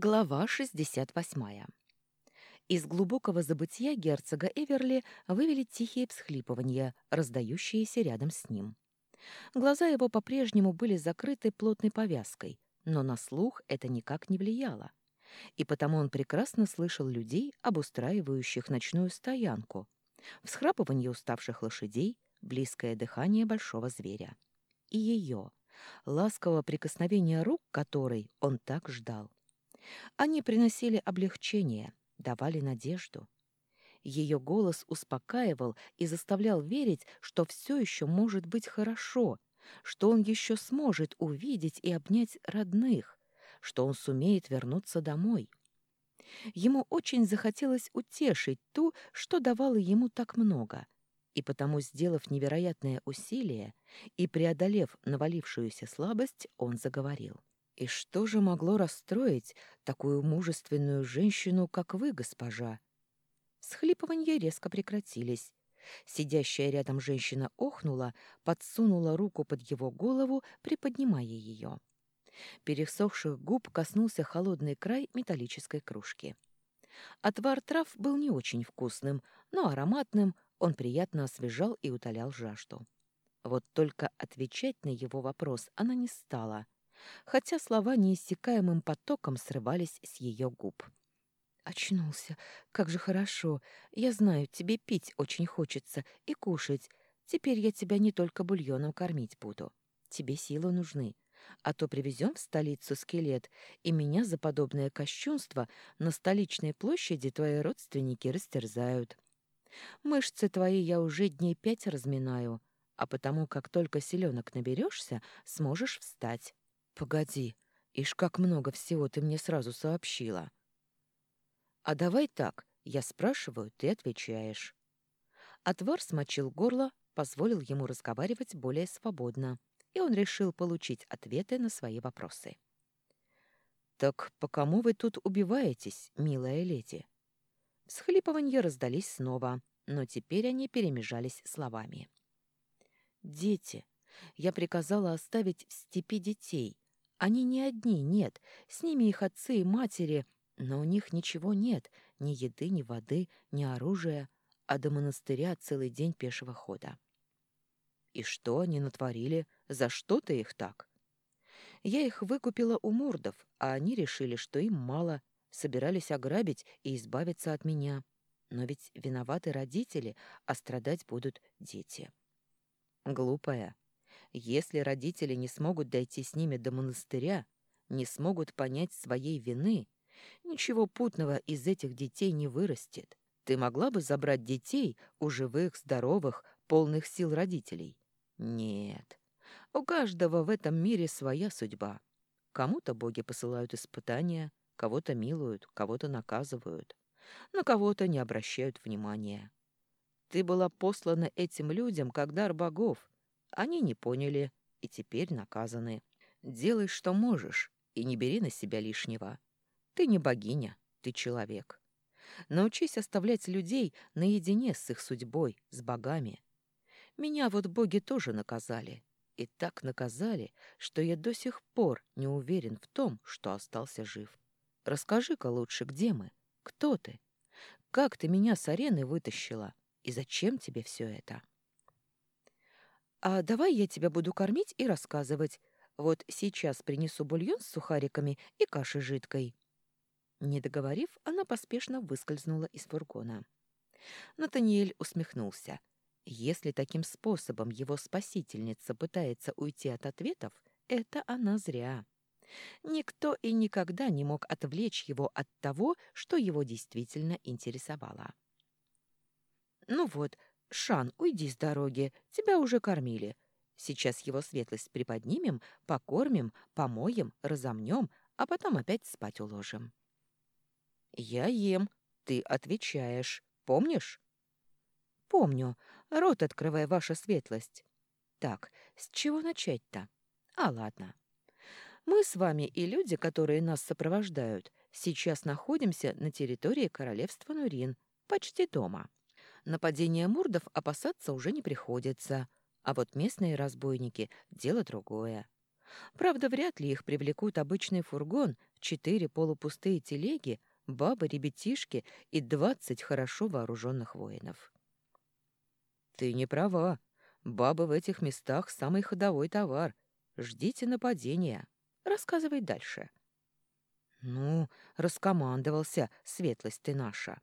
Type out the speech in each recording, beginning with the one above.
Глава 68. Из глубокого забытия герцога Эверли вывели тихие всхлипывания, раздающиеся рядом с ним. Глаза его по-прежнему были закрыты плотной повязкой, но на слух это никак не влияло. И потому он прекрасно слышал людей, обустраивающих ночную стоянку, всхрапывание уставших лошадей, близкое дыхание большого зверя. И ее, ласкового прикосновения рук которой он так ждал. Они приносили облегчение, давали надежду. Ее голос успокаивал и заставлял верить, что все еще может быть хорошо, что он еще сможет увидеть и обнять родных, что он сумеет вернуться домой. Ему очень захотелось утешить ту, что давало ему так много, и потому, сделав невероятное усилие и преодолев навалившуюся слабость, он заговорил. И что же могло расстроить такую мужественную женщину, как вы, госпожа? Схлипывания резко прекратились. Сидящая рядом женщина охнула, подсунула руку под его голову, приподнимая ее. Пересохших губ коснулся холодный край металлической кружки. Отвар трав был не очень вкусным, но ароматным, он приятно освежал и утолял жажду. Вот только отвечать на его вопрос она не стала — хотя слова неиссякаемым потоком срывались с ее губ. «Очнулся. Как же хорошо. Я знаю, тебе пить очень хочется и кушать. Теперь я тебя не только бульоном кормить буду. Тебе силы нужны. А то привезем в столицу скелет, и меня за подобное кощунство на столичной площади твои родственники растерзают. Мышцы твои я уже дней пять разминаю, а потому как только селенок наберешься, сможешь встать. Погоди, ишь как много всего ты мне сразу сообщила. А давай так, я спрашиваю, ты отвечаешь. Отвар смочил горло, позволил ему разговаривать более свободно, и он решил получить ответы на свои вопросы. «Так по кому вы тут убиваетесь, милая леди?» Всхлипыванья раздались снова, но теперь они перемежались словами. «Дети. Я приказала оставить в степи детей, они не одни, нет, с ними их отцы и матери, но у них ничего нет, ни еды, ни воды, ни оружия, а до монастыря целый день пешего хода. И что они натворили? За что ты их так? Я их выкупила у мурдов, а они решили, что им мало, собирались ограбить и избавиться от меня. Но ведь виноваты родители, а страдать будут дети. Глупая, если родители не смогут дойти с ними до монастыря, не смогут понять своей вины, ничего путного из этих детей не вырастет. Ты могла бы забрать детей у живых, здоровых, полных сил родителей? Нет. У каждого в этом мире своя судьба. Кому-то боги посылают испытания, кого-то милуют, кого-то наказывают, на кого-то не обращают внимания. Ты была послана этим людям как дар богов, они не поняли и теперь наказаны. Делай, что можешь, и не бери на себя лишнего. Ты не богиня, ты человек. Научись оставлять людей наедине с их судьбой, с богами. Меня вот боги тоже наказали. И так наказали, что я до сих пор не уверен в том, что остался жив. Расскажи-ка лучше, где мы? Кто ты? Как ты меня с арены вытащила? И зачем тебе все это?» «А давай я тебя буду кормить и рассказывать. Вот сейчас принесу бульон с сухариками и кашей жидкой». Не договорив, она поспешно выскользнула из фургона. Натаниэль усмехнулся. Если таким способом его спасительница пытается уйти от ответов, это она зря. Никто и никогда не мог отвлечь его от того, что его действительно интересовало. «Ну вот, «Шан, уйди с дороги, тебя уже кормили. Сейчас его светлость приподнимем, покормим, помоем, разомнем, а потом опять спать уложим». «Я ем, ты отвечаешь, помнишь?» «Помню. Рот открывай, ваша светлость». «Так, с чего начать-то?» «А, ладно. Мы с вами и люди, которые нас сопровождают, сейчас находимся на территории королевства Нурин, почти дома». Нападения мурдов опасаться уже не приходится, а вот местные разбойники — дело другое. Правда, вряд ли их привлекут обычный фургон, четыре полупустые телеги, бабы, ребятишки и двадцать хорошо вооруженных воинов. Ты не права. Бабы в этих местах самый ходовой товар. Ждите нападения. Рассказывай дальше. Ну, раскомандовался, светлость ты наша.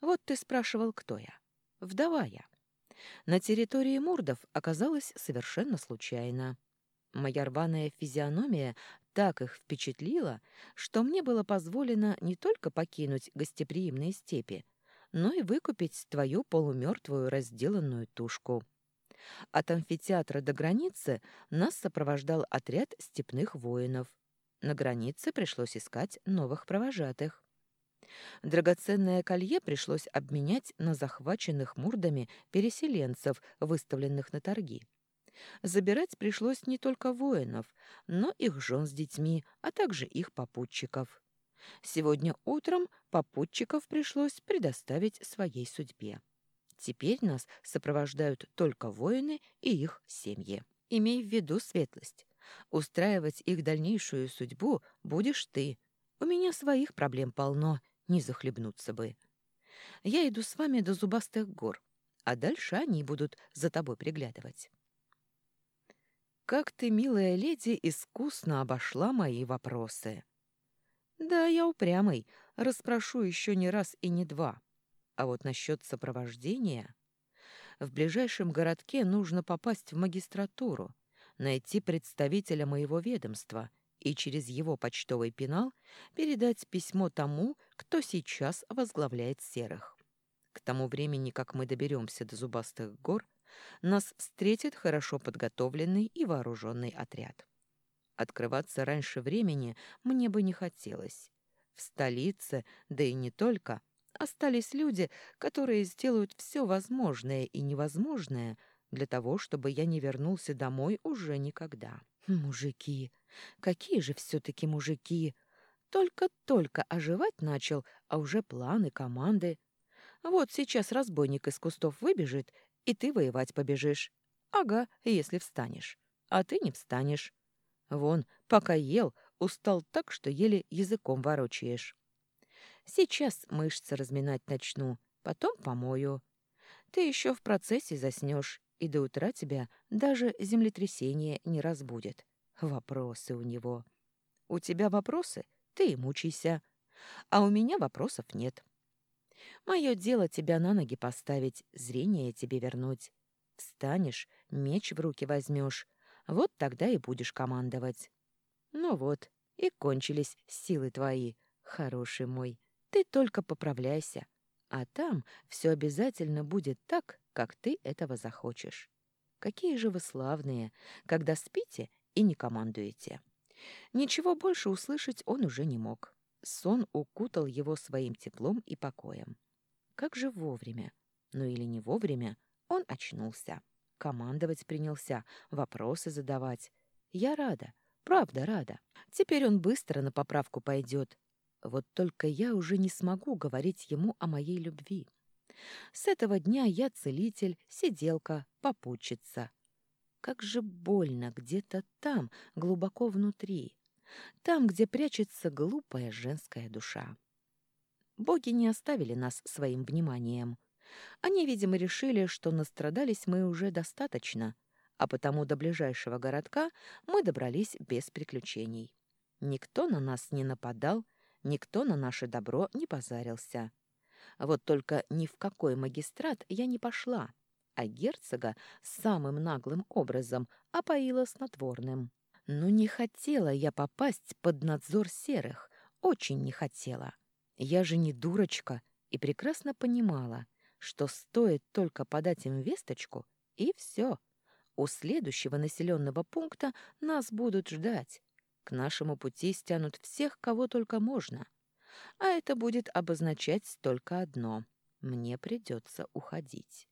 Вот ты спрашивал, кто я. Вдова я. На территории Мурдов оказалась совершенно случайно. Моя рваная физиономия так их впечатлила, что мне было позволено не только покинуть гостеприимные степи, но и выкупить твою полумертвую разделанную тушку. От амфитеатра до границы нас сопровождал отряд степных воинов. На границе пришлось искать новых провожатых. Драгоценное колье пришлось обменять на захваченных мурдами переселенцев, выставленных на торги. Забирать пришлось не только воинов, но их жен с детьми, а также их попутчиков. Сегодня утром попутчиков пришлось предоставить своей судьбе. Теперь нас сопровождают только воины и их семьи. Имей в виду светлость. Устраивать их дальнейшую судьбу будешь ты. У меня своих проблем полно, не захлебнуться бы. Я иду с вами до зубастых гор, а дальше они будут за тобой приглядывать. Как ты, милая леди, искусно обошла мои вопросы. Да, я упрямый, расспрошу еще не раз и не два. А вот насчет сопровождения... В ближайшем городке нужно попасть в магистратуру, найти представителя моего ведомства и через его почтовый пенал передать письмо тому, кто сейчас возглавляет серых. К тому времени, как мы доберемся до зубастых гор, нас встретит хорошо подготовленный и вооруженный отряд. Открываться раньше времени мне бы не хотелось. В столице, да и не только, остались люди, которые сделают все возможное и невозможное для того, чтобы я не вернулся домой уже никогда. Мужики! Какие же все-таки мужики! Только-только оживать начал, а уже планы, команды. Вот сейчас разбойник из кустов выбежит, и ты воевать побежишь. Ага, если встанешь. А ты не встанешь. Вон, пока ел, устал так, что еле языком ворочаешь. Сейчас мышцы разминать начну, потом помою. Ты еще в процессе заснешь, и до утра тебя даже землетрясение не разбудит. Вопросы у него. У тебя вопросы? Ты и мучайся. А у меня вопросов нет. Мое дело тебя на ноги поставить, зрение тебе вернуть. Встанешь, меч в руки возьмешь. Вот тогда и будешь командовать. Ну вот, и кончились силы твои, хороший мой. Ты только поправляйся, а там все обязательно будет так, как ты этого захочешь. Какие же вы славные, когда спите и не командуете. Ничего больше услышать он уже не мог. Сон укутал его своим теплом и покоем. Как же вовремя, ну или не вовремя, он очнулся. Командовать принялся, вопросы задавать. Я рада, правда рада. Теперь он быстро на поправку пойдет, вот только я уже не смогу говорить ему о моей любви. С этого дня я целитель, сиделка, попутчица. Как же больно где-то там, глубоко внутри, там, где прячется глупая женская душа. Боги не оставили нас своим вниманием. Они, видимо, решили, что настрадались мы уже достаточно, а потому до ближайшего городка мы добрались без приключений. Никто на нас не нападал, Никто на наше добро не позарился. Вот только ни в какой магистрат я не пошла, а герцога самым наглым образом опоила снотворным. Но не хотела я попасть под надзор серых, очень не хотела. Я же не дурочка и прекрасно понимала, что стоит только подать им весточку, и все. У следующего населенного пункта нас будут ждать, к нашему пути стянут всех, кого только можно. А это будет обозначать только одно — мне придется уходить.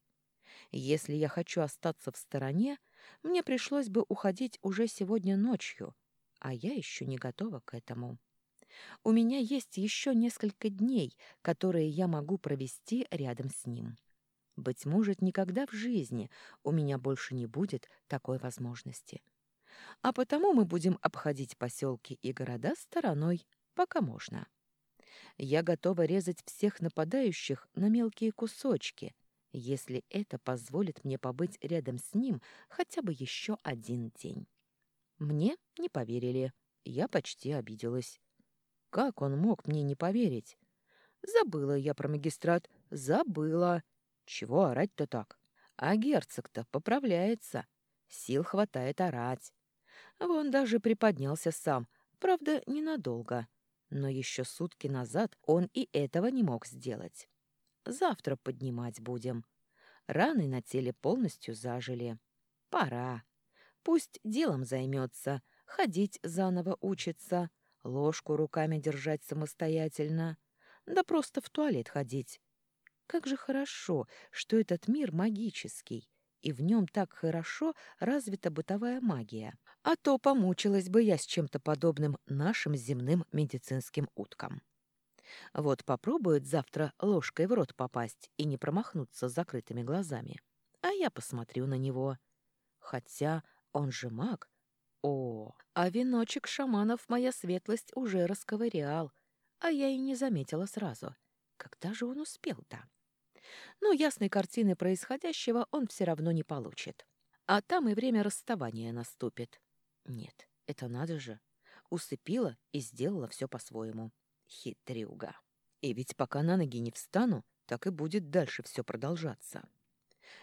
Если я хочу остаться в стороне, мне пришлось бы уходить уже сегодня ночью, а я еще не готова к этому. У меня есть еще несколько дней, которые я могу провести рядом с ним. Быть может, никогда в жизни у меня больше не будет такой возможности. А потому мы будем обходить поселки и города стороной, пока можно. Я готова резать всех нападающих на мелкие кусочки, если это позволит мне побыть рядом с ним хотя бы еще один день. Мне не поверили. Я почти обиделась. Как он мог мне не поверить? Забыла я про магистрат, забыла. Чего орать-то так? А герцог-то поправляется. Сил хватает орать. Вон даже приподнялся сам, правда, ненадолго. Но еще сутки назад он и этого не мог сделать. Завтра поднимать будем. Раны на теле полностью зажили. Пора. Пусть делом займется, ходить заново учится, ложку руками держать самостоятельно, да просто в туалет ходить. Как же хорошо, что этот мир магический, и в нем так хорошо развита бытовая магия. А то помучилась бы я с чем-то подобным нашим земным медицинским уткам. Вот попробует завтра ложкой в рот попасть и не промахнуться с закрытыми глазами. А я посмотрю на него. Хотя он же маг. О, а веночек шаманов моя светлость уже расковырял, а я и не заметила сразу. Когда же он успел-то? Но ясной картины происходящего он все равно не получит. А там и время расставания наступит. Нет, это надо же. Усыпила и сделала все по-своему. Хитрюга. И ведь пока на ноги не встану, так и будет дальше все продолжаться.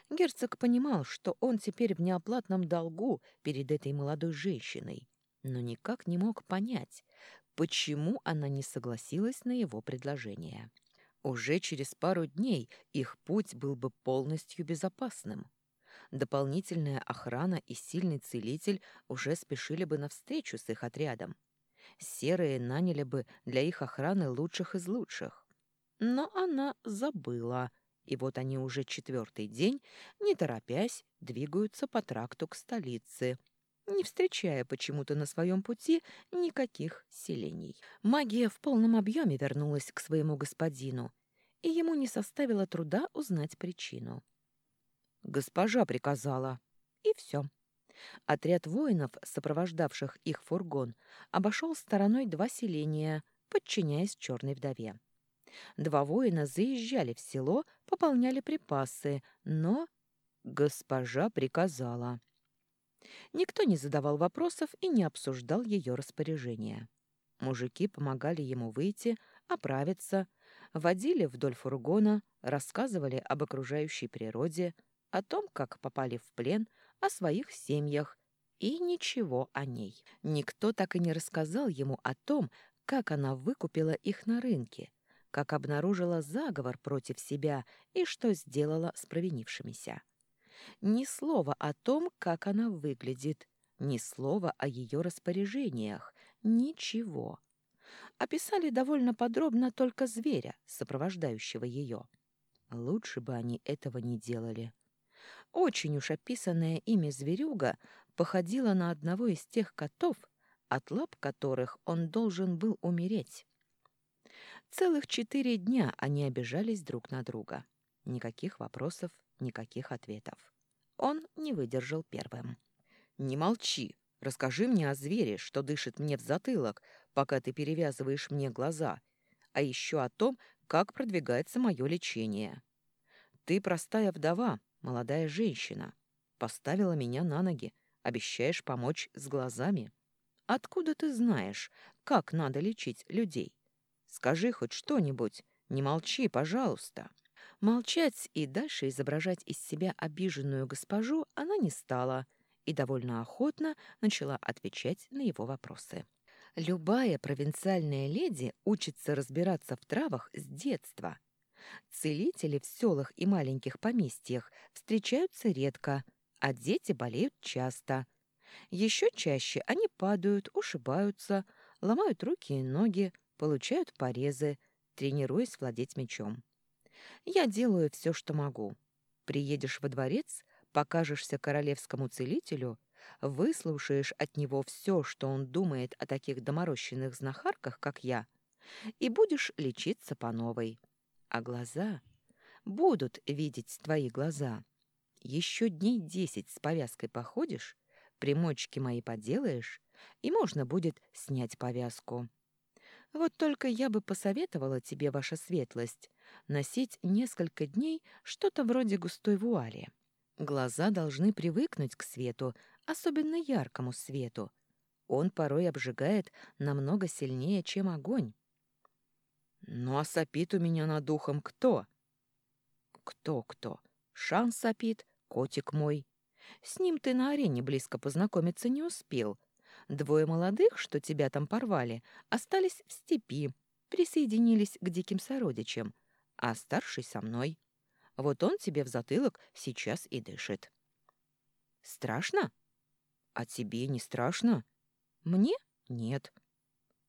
Герцог понимал, что он теперь в неоплатном долгу перед этой молодой женщиной, но никак не мог понять, почему она не согласилась на его предложение. Уже через пару дней их путь был бы полностью безопасным. Дополнительная охрана и сильный целитель уже спешили бы навстречу с их отрядом. Серые наняли бы для их охраны лучших из лучших. Но она забыла, и вот они уже четвертый день, не торопясь, двигаются по тракту к столице, не встречая почему-то на своем пути никаких селений. Магия в полном объеме вернулась к своему господину, и ему не составило труда узнать причину. «Госпожа приказала». И все. Отряд воинов, сопровождавших их фургон, обошел стороной два селения, подчиняясь черной вдове. Два воина заезжали в село, пополняли припасы, но госпожа приказала. Никто не задавал вопросов и не обсуждал ее распоряжения. Мужики помогали ему выйти, оправиться, водили вдоль фургона, рассказывали об окружающей природе, о том, как попали в плен, о своих семьях и ничего о ней. Никто так и не рассказал ему о том, как она выкупила их на рынке, как обнаружила заговор против себя и что сделала с провинившимися. Ни слова о том, как она выглядит, ни слова о ее распоряжениях, ничего. Описали довольно подробно только зверя, сопровождающего ее. Лучше бы они этого не делали. Очень уж описанное ими зверюга походило на одного из тех котов, от лап которых он должен был умереть. Целых четыре дня они обижались друг на друга. Никаких вопросов, никаких ответов. Он не выдержал первым. «Не молчи. Расскажи мне о звере, что дышит мне в затылок, пока ты перевязываешь мне глаза, а еще о том, как продвигается мое лечение. Ты простая вдова, молодая женщина. Поставила меня на ноги, обещаешь помочь с глазами. Откуда ты знаешь, как надо лечить людей? Скажи хоть что-нибудь, не молчи, пожалуйста». Молчать и дальше изображать из себя обиженную госпожу она не стала и довольно охотно начала отвечать на его вопросы. Любая провинциальная леди учится разбираться в травах с детства. Целители в селах и маленьких поместьях встречаются редко, а дети болеют часто. Еще чаще они падают, ушибаются, ломают руки и ноги, получают порезы, тренируясь владеть мечом. Я делаю все, что могу. Приедешь во дворец, покажешься королевскому целителю, выслушаешь от него все, что он думает о таких доморощенных знахарках, как я, и будешь лечиться по новой. А глаза будут видеть твои глаза. Еще дней десять с повязкой походишь, примочки мои поделаешь, и можно будет снять повязку. Вот только я бы посоветовала тебе, ваша светлость, носить несколько дней что-то вроде густой вуали. Глаза должны привыкнуть к свету, особенно яркому свету. Он порой обжигает намного сильнее, чем огонь. Ну а сопит у меня над духом кто? Кто-кто? Шан сопит, котик мой. С ним ты на арене близко познакомиться не успел — Двое молодых, что тебя там порвали, остались в степи, присоединились к диким сородичам, а старший со мной. Вот он тебе в затылок сейчас и дышит. Страшно? А тебе не страшно? Мне? Нет.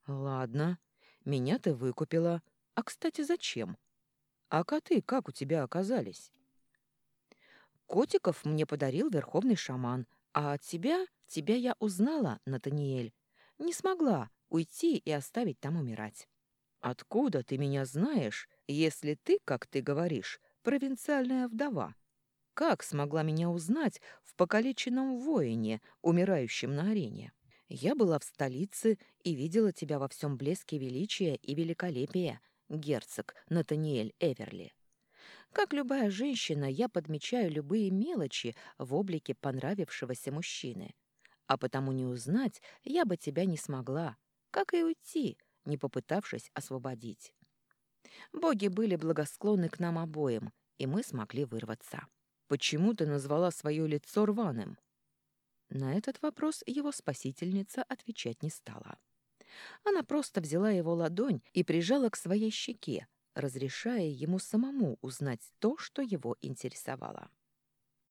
Ладно, меня ты выкупила. А, кстати, зачем? А коты как у тебя оказались? Котиков мне подарил верховный шаман, а от тебя Тебя я узнала, Натаниэль. Не смогла уйти и оставить там умирать. Откуда ты меня знаешь, если ты, как ты говоришь, провинциальная вдова? Как смогла меня узнать в покалеченном воине, умирающем на арене? Я была в столице и видела тебя во всем блеске величия и великолепия, герцог Натаниэль Эверли. Как любая женщина, я подмечаю любые мелочи в облике понравившегося мужчины а потому не узнать я бы тебя не смогла, как и уйти, не попытавшись освободить. Боги были благосклонны к нам обоим, и мы смогли вырваться. Почему ты назвала свое лицо рваным? На этот вопрос его спасительница отвечать не стала. Она просто взяла его ладонь и прижала к своей щеке, разрешая ему самому узнать то, что его интересовало.